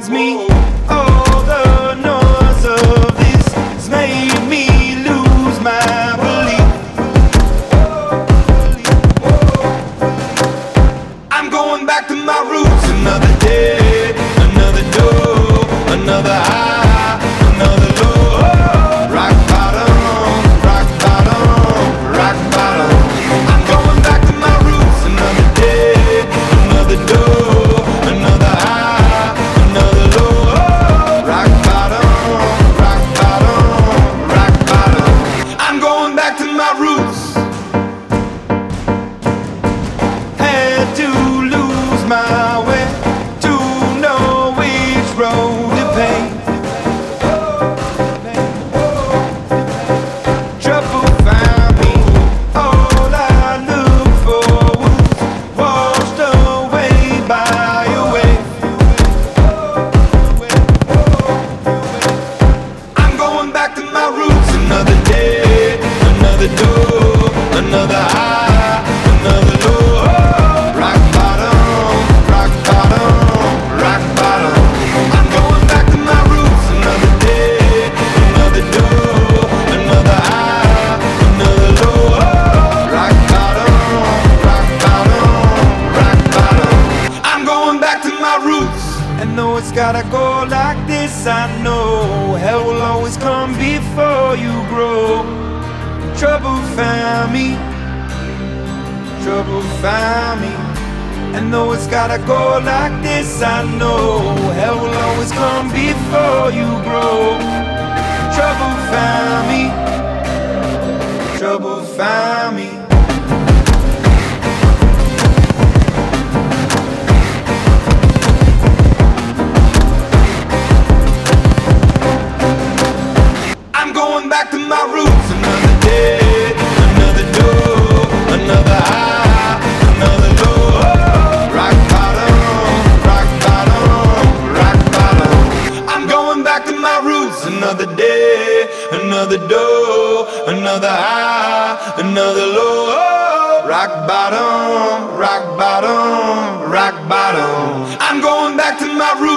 reminds me all the noise of this has made me lose my belief. I'm going back to my roots another day, another door, another eye. Gotta go like this. I know hell will always come before you grow. Trouble found me, trouble found me. And though it's gotta go like this, I know hell will always come before you grow. Trouble found me, trouble found another day, another door, another high, another low. Rock bottom, rock bottom, rock bottom. I'm going back to my roots.